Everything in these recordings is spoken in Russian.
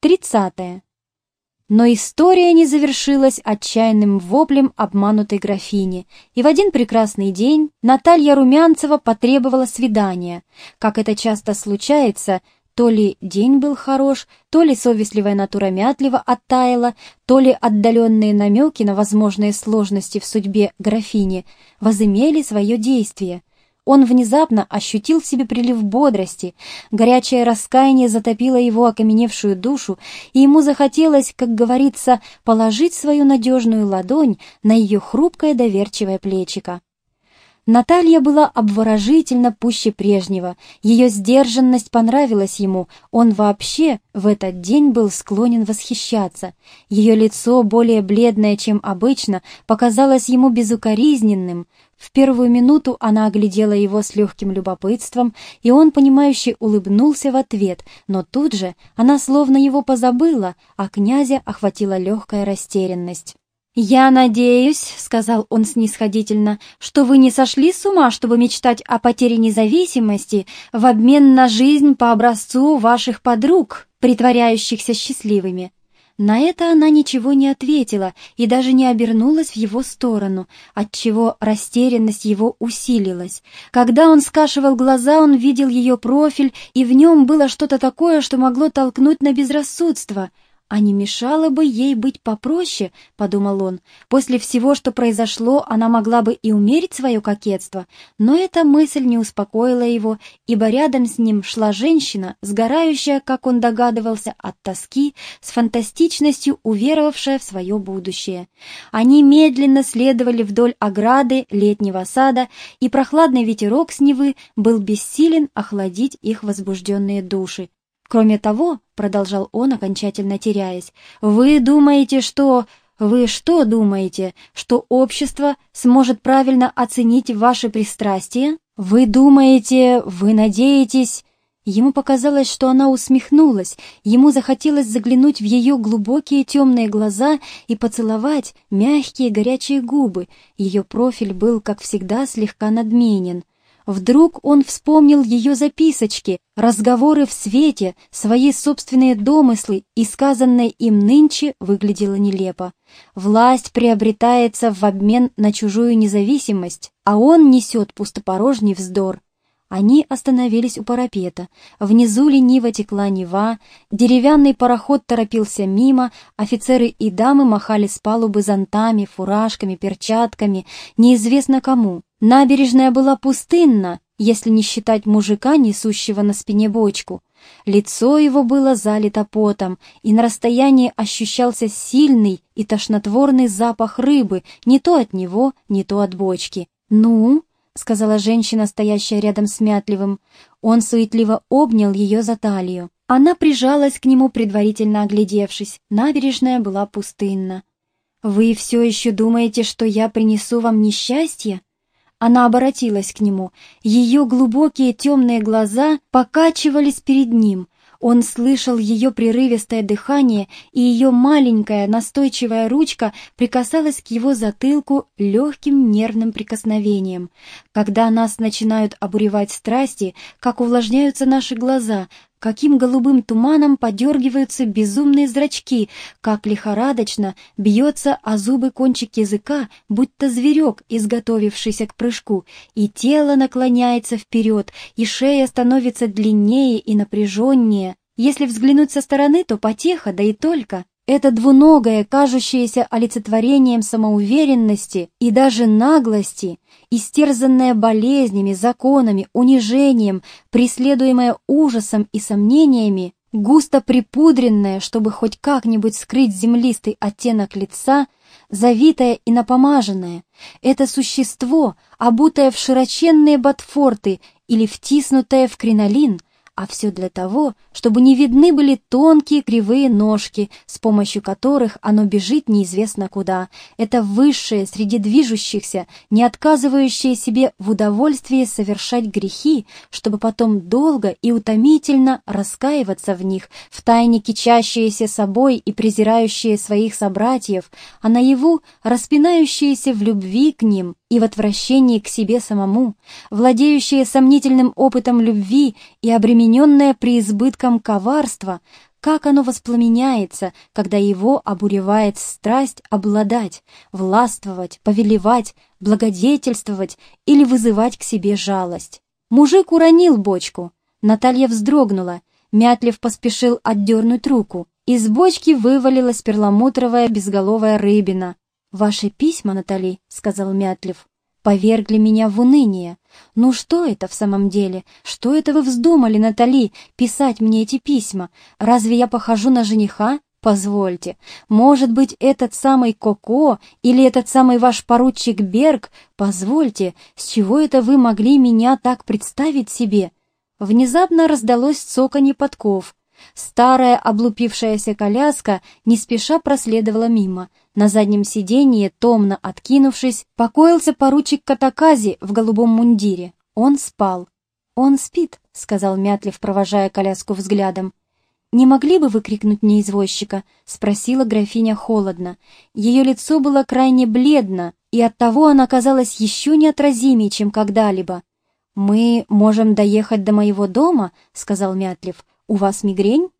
Тридцатое. Но история не завершилась отчаянным воплем обманутой графини, и в один прекрасный день Наталья Румянцева потребовала свидания. Как это часто случается, то ли день был хорош, то ли совестливая натура мятлива оттаяла, то ли отдаленные намеки на возможные сложности в судьбе графини возымели свое действие. Он внезапно ощутил в себе прилив бодрости, горячее раскаяние затопило его окаменевшую душу, и ему захотелось, как говорится, положить свою надежную ладонь на ее хрупкое доверчивое плечико. Наталья была обворожительно пуще прежнего, ее сдержанность понравилась ему, он вообще в этот день был склонен восхищаться. Ее лицо, более бледное, чем обычно, показалось ему безукоризненным. В первую минуту она оглядела его с легким любопытством, и он, понимающе улыбнулся в ответ, но тут же она словно его позабыла, а князя охватила легкая растерянность. «Я надеюсь», — сказал он снисходительно, «что вы не сошли с ума, чтобы мечтать о потере независимости в обмен на жизнь по образцу ваших подруг, притворяющихся счастливыми». На это она ничего не ответила и даже не обернулась в его сторону, отчего растерянность его усилилась. Когда он скашивал глаза, он видел ее профиль, и в нем было что-то такое, что могло толкнуть на безрассудство — «А не мешало бы ей быть попроще?» — подумал он. «После всего, что произошло, она могла бы и умерить свое кокетство». Но эта мысль не успокоила его, ибо рядом с ним шла женщина, сгорающая, как он догадывался, от тоски, с фантастичностью уверовавшая в свое будущее. Они медленно следовали вдоль ограды летнего сада, и прохладный ветерок с Невы был бессилен охладить их возбужденные души. Кроме того, — продолжал он, окончательно теряясь, — вы думаете, что... Вы что думаете, что общество сможет правильно оценить ваши пристрастия? Вы думаете, вы надеетесь... Ему показалось, что она усмехнулась, ему захотелось заглянуть в ее глубокие темные глаза и поцеловать мягкие горячие губы. Ее профиль был, как всегда, слегка надменен. Вдруг он вспомнил ее записочки, разговоры в свете, свои собственные домыслы, и сказанное им нынче выглядело нелепо. Власть приобретается в обмен на чужую независимость, а он несет пустопорожний вздор. Они остановились у парапета. Внизу лениво текла Нева, деревянный пароход торопился мимо, офицеры и дамы махали с палубы зонтами, фуражками, перчатками, неизвестно кому. Набережная была пустынна, если не считать мужика, несущего на спине бочку. Лицо его было залито потом, и на расстоянии ощущался сильный и тошнотворный запах рыбы, не то от него, не то от бочки. «Ну?» — сказала женщина, стоящая рядом с Мятливым. Он суетливо обнял ее за талию. Она прижалась к нему, предварительно оглядевшись. Набережная была пустынна. «Вы все еще думаете, что я принесу вам несчастье?» Она обратилась к нему. Ее глубокие темные глаза покачивались перед ним. Он слышал ее прерывистое дыхание, и ее маленькая настойчивая ручка прикасалась к его затылку легким нервным прикосновением. Когда нас начинают обуревать страсти, как увлажняются наши глаза, каким голубым туманом подергиваются безумные зрачки, как лихорадочно бьется о зубы кончик языка, будто зверек, изготовившийся к прыжку, и тело наклоняется вперед, и шея становится длиннее и напряженнее. Если взглянуть со стороны, то потеха, да и только. Это двуногое, кажущееся олицетворением самоуверенности и даже наглости, истерзанное болезнями, законами, унижением, преследуемое ужасом и сомнениями, густо припудренное, чтобы хоть как-нибудь скрыть землистый оттенок лица, завитое и напомаженное, это существо, обутое в широченные ботфорты или втиснутое в кринолин, а все для того, чтобы не видны были тонкие кривые ножки, с помощью которых оно бежит неизвестно куда. Это высшее среди движущихся, не отказывающее себе в удовольствии совершать грехи, чтобы потом долго и утомительно раскаиваться в них, втайне кичащиеся собой и презирающие своих собратьев, а наяву распинающиеся в любви к ним и в отвращении к себе самому, владеющие сомнительным опытом любви и обремененное преизбытком коварства, как оно воспламеняется, когда его обуревает страсть обладать, властвовать, повелевать, благодетельствовать или вызывать к себе жалость. Мужик уронил бочку. Наталья вздрогнула. Мятлев поспешил отдернуть руку. Из бочки вывалилась перламутровая безголовая рыбина. «Ваши письма, Натали», — сказал Мятлев, — «повергли меня в уныние. Ну что это в самом деле? Что это вы вздумали, Натали, писать мне эти письма? Разве я похожу на жениха? Позвольте, может быть, этот самый Коко или этот самый ваш поручик Берг? Позвольте, с чего это вы могли меня так представить себе?» Внезапно раздалось цоканье подков. Старая облупившаяся коляска не спеша проследовала мимо. На заднем сиденье, томно откинувшись, покоился поручик Катакази в голубом мундире. Он спал. «Он спит», — сказал Мятлев, провожая коляску взглядом. «Не могли бы вы крикнуть мне извозчика?» — спросила графиня холодно. Ее лицо было крайне бледно, и оттого она казалась еще неотразимее, чем когда-либо. «Мы можем доехать до моего дома», — сказал Мятлев. «У вас мигрень?»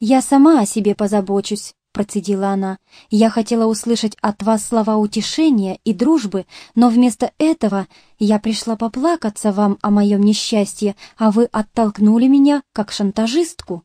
«Я сама о себе позабочусь», — процедила она. «Я хотела услышать от вас слова утешения и дружбы, но вместо этого я пришла поплакаться вам о моем несчастье, а вы оттолкнули меня как шантажистку».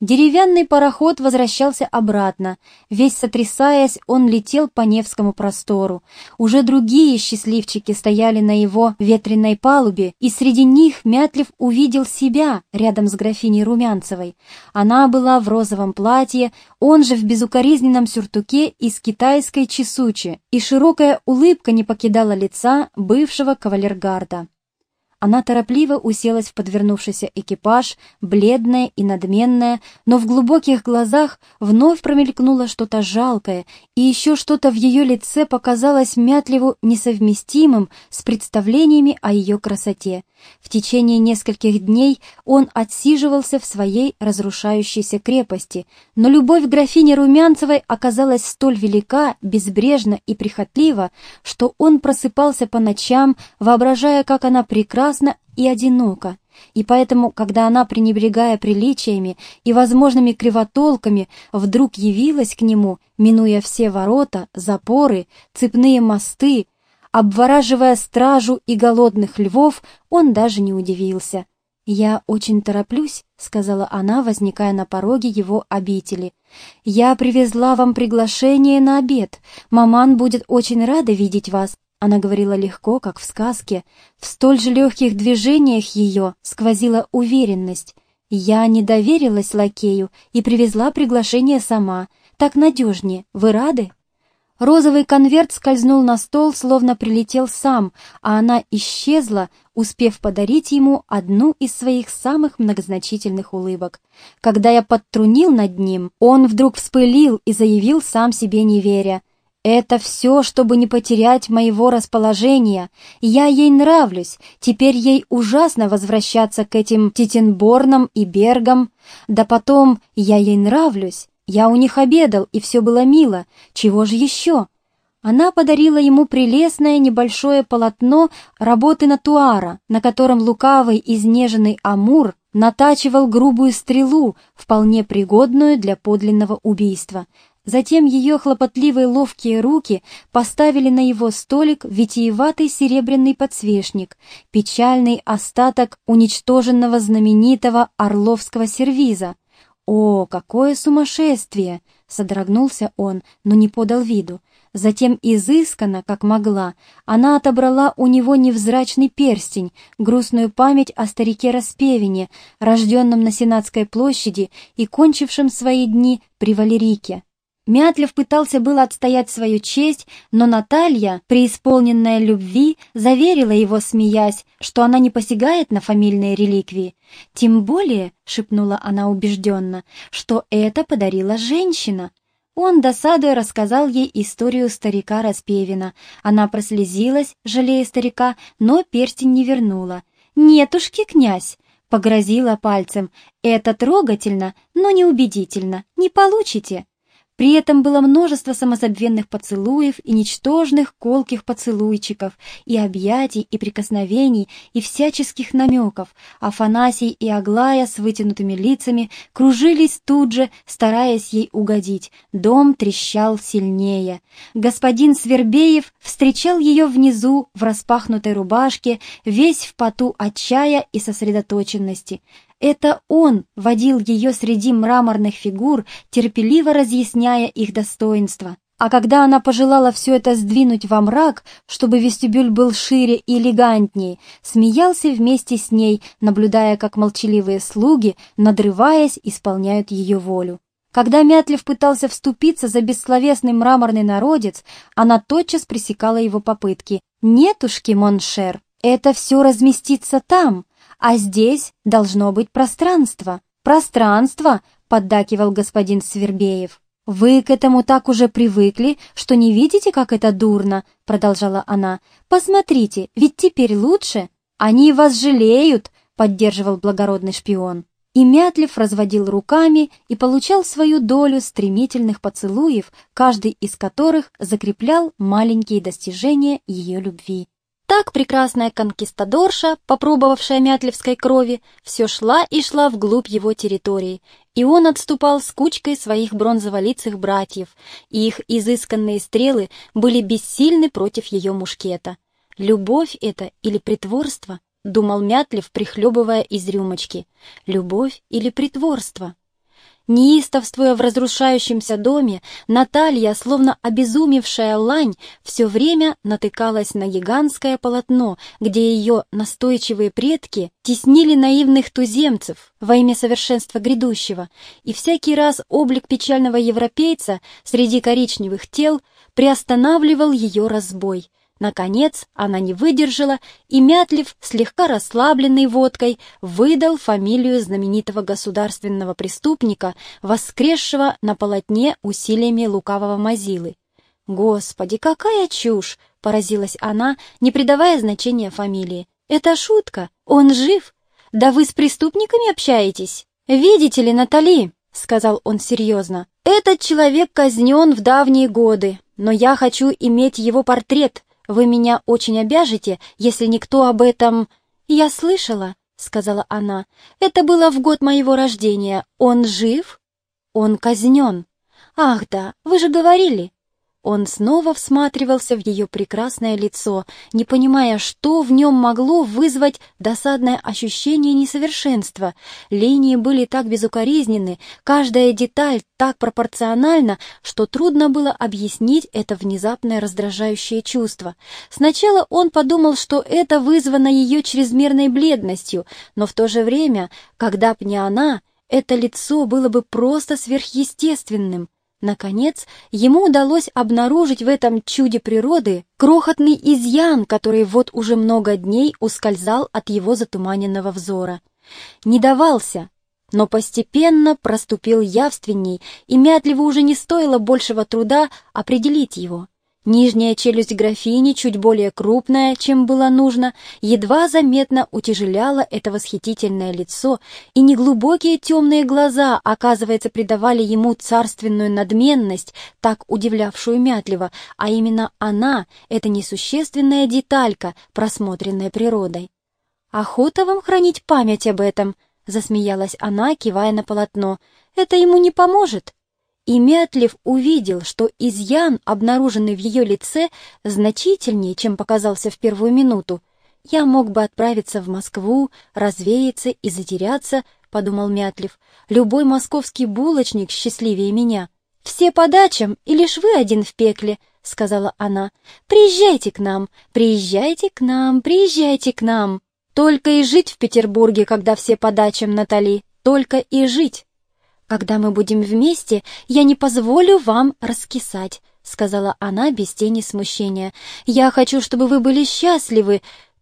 Деревянный пароход возвращался обратно. Весь сотрясаясь, он летел по Невскому простору. Уже другие счастливчики стояли на его ветреной палубе, и среди них Мятлев увидел себя рядом с графиней Румянцевой. Она была в розовом платье, он же в безукоризненном сюртуке из китайской чесучи, и широкая улыбка не покидала лица бывшего кавалергарда. Она торопливо уселась в подвернувшийся экипаж, бледная и надменная, но в глубоких глазах вновь промелькнуло что-то жалкое, и еще что-то в ее лице показалось Мятливу несовместимым с представлениями о ее красоте. В течение нескольких дней он отсиживался в своей разрушающейся крепости, но любовь графини Румянцевой оказалась столь велика, безбрежна и прихотлива, что он просыпался по ночам, воображая, как она прекрасна и одинока, и поэтому, когда она, пренебрегая приличиями и возможными кривотолками, вдруг явилась к нему, минуя все ворота, запоры, цепные мосты, обвораживая стражу и голодных львов, он даже не удивился. «Я очень тороплюсь», — сказала она, возникая на пороге его обители. «Я привезла вам приглашение на обед. Маман будет очень рада видеть вас. Она говорила легко, как в сказке. В столь же легких движениях ее сквозила уверенность. Я не доверилась лакею и привезла приглашение сама. Так надежнее. Вы рады? Розовый конверт скользнул на стол, словно прилетел сам, а она исчезла, успев подарить ему одну из своих самых многозначительных улыбок. Когда я подтрунил над ним, он вдруг вспылил и заявил сам себе не веря. Это все, чтобы не потерять моего расположения. Я ей нравлюсь, теперь ей ужасно возвращаться к этим Титенборнам и Бергам. Да потом я ей нравлюсь. Я у них обедал, и все было мило. Чего же еще? Она подарила ему прелестное небольшое полотно работы Натуара, на котором лукавый изнеженный Амур натачивал грубую стрелу, вполне пригодную для подлинного убийства. Затем ее хлопотливые ловкие руки поставили на его столик витиеватый серебряный подсвечник, печальный остаток уничтоженного знаменитого орловского сервиза. «О, какое сумасшествие!» — содрогнулся он, но не подал виду. Затем изысканно, как могла, она отобрала у него невзрачный перстень, грустную память о старике Распевине, рожденном на Сенатской площади и кончившем свои дни при Валерике. Мятлев пытался было отстоять свою честь, но Наталья, преисполненная любви, заверила его, смеясь, что она не посягает на фамильные реликвии. «Тем более», — шепнула она убежденно, — «что это подарила женщина». Он, досадуя, рассказал ей историю старика Распевина. Она прослезилась, жалея старика, но перстень не вернула. «Нетушки, князь!» — погрозила пальцем. «Это трогательно, но неубедительно. Не получите!» При этом было множество самозабвенных поцелуев и ничтожных колких поцелуйчиков, и объятий, и прикосновений, и всяческих намеков. Афанасий и Аглая с вытянутыми лицами кружились тут же, стараясь ей угодить. Дом трещал сильнее. Господин Свербеев встречал ее внизу в распахнутой рубашке, весь в поту от чая и сосредоточенности. Это он водил ее среди мраморных фигур, терпеливо разъясняя их достоинства. А когда она пожелала все это сдвинуть во мрак, чтобы вестибюль был шире и элегантнее, смеялся вместе с ней, наблюдая, как молчаливые слуги, надрываясь, исполняют ее волю. Когда Мятлев пытался вступиться за бессловесный мраморный народец, она тотчас пресекала его попытки. «Нетушки, mon cher, это все разместится там, а здесь должно быть пространство. Пространство, поддакивал господин Свербеев. «Вы к этому так уже привыкли, что не видите, как это дурно», — продолжала она. «Посмотрите, ведь теперь лучше. Они вас жалеют», — поддерживал благородный шпион. И Мятлев разводил руками и получал свою долю стремительных поцелуев, каждый из которых закреплял маленькие достижения ее любви. Так прекрасная конкистадорша, попробовавшая мятлевской крови, все шла и шла вглубь его территории, и он отступал с кучкой своих бронзоволицых братьев, и их изысканные стрелы были бессильны против ее мушкета. Любовь это или притворство? Думал Мятлев, прихлебывая из рюмочки. Любовь или притворство? Неистовствуя в разрушающемся доме, Наталья, словно обезумевшая лань, все время натыкалась на гигантское полотно, где ее настойчивые предки теснили наивных туземцев во имя совершенства грядущего, и всякий раз облик печального европейца среди коричневых тел приостанавливал ее разбой — Наконец она не выдержала, и Мятлив, слегка расслабленный водкой, выдал фамилию знаменитого государственного преступника, воскресшего на полотне усилиями лукавого Мазилы. «Господи, какая чушь!» — поразилась она, не придавая значения фамилии. «Это шутка! Он жив! Да вы с преступниками общаетесь! Видите ли, Натали!» — сказал он серьезно. «Этот человек казнен в давние годы, но я хочу иметь его портрет, вы меня очень обяжете, если никто об этом...» «Я слышала», — сказала она. «Это было в год моего рождения. Он жив?» «Он казнен». «Ах да, вы же говорили». Он снова всматривался в ее прекрасное лицо, не понимая, что в нем могло вызвать досадное ощущение несовершенства. Линии были так безукоризнены, каждая деталь так пропорциональна, что трудно было объяснить это внезапное раздражающее чувство. Сначала он подумал, что это вызвано ее чрезмерной бледностью, но в то же время, когда б не она, это лицо было бы просто сверхъестественным. Наконец, ему удалось обнаружить в этом чуде природы крохотный изъян, который вот уже много дней ускользал от его затуманенного взора. Не давался, но постепенно проступил явственней, и Мятлеву уже не стоило большего труда определить его. Нижняя челюсть графини, чуть более крупная, чем было нужно, едва заметно утяжеляла это восхитительное лицо, и неглубокие темные глаза, оказывается, придавали ему царственную надменность, так удивлявшую Мятлева, а именно она, эта несущественная деталька, просмотренная природой. «Охота вам хранить память об этом», — засмеялась она, кивая на полотно. «Это ему не поможет». И Мятлев увидел, что изъян, обнаруженный в ее лице, значительнее, чем показался в первую минуту. «Я мог бы отправиться в Москву, развеяться и затеряться», — подумал Мятлев. «Любой московский булочник счастливее меня». «Все по дачам, и лишь вы один в пекле», — сказала она. «Приезжайте к нам, приезжайте к нам, приезжайте к нам». «Только и жить в Петербурге, когда все по дачам, Натали, только и жить». «Когда мы будем вместе, я не позволю вам раскисать», — сказала она без тени смущения. «Я хочу, чтобы вы были счастливы».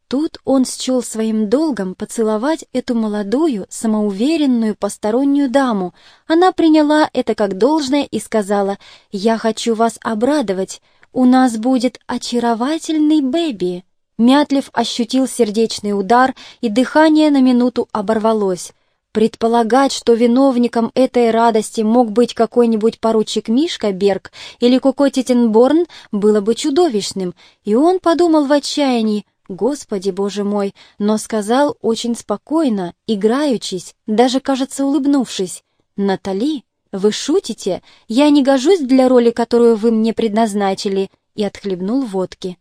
Тут он счел своим долгом поцеловать эту молодую, самоуверенную постороннюю даму. Она приняла это как должное и сказала, «Я хочу вас обрадовать. У нас будет очаровательный бэби». Мятлев ощутил сердечный удар, и дыхание на минуту оборвалось. Предполагать, что виновником этой радости мог быть какой-нибудь поручик Мишка Берг или Коко Титенборн, было бы чудовищным, и он подумал в отчаянии, «Господи, Боже мой!» но сказал очень спокойно, играючись, даже, кажется, улыбнувшись, «Натали, вы шутите? Я не гожусь для роли, которую вы мне предназначили», и отхлебнул водки.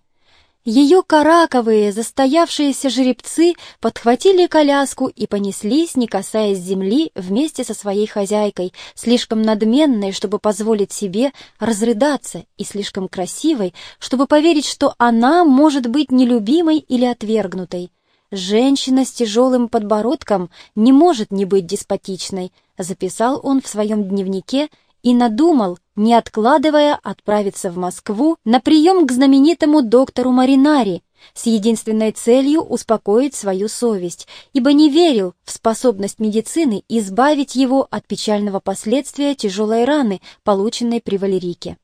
Ее караковые, застоявшиеся жеребцы подхватили коляску и понеслись, не касаясь земли, вместе со своей хозяйкой, слишком надменной, чтобы позволить себе разрыдаться, и слишком красивой, чтобы поверить, что она может быть нелюбимой или отвергнутой. «Женщина с тяжелым подбородком не может не быть деспотичной», записал он в своем дневнике и надумал, не откладывая, отправиться в Москву на прием к знаменитому доктору Маринари с единственной целью успокоить свою совесть, ибо не верил в способность медицины избавить его от печального последствия тяжелой раны, полученной при Валерике.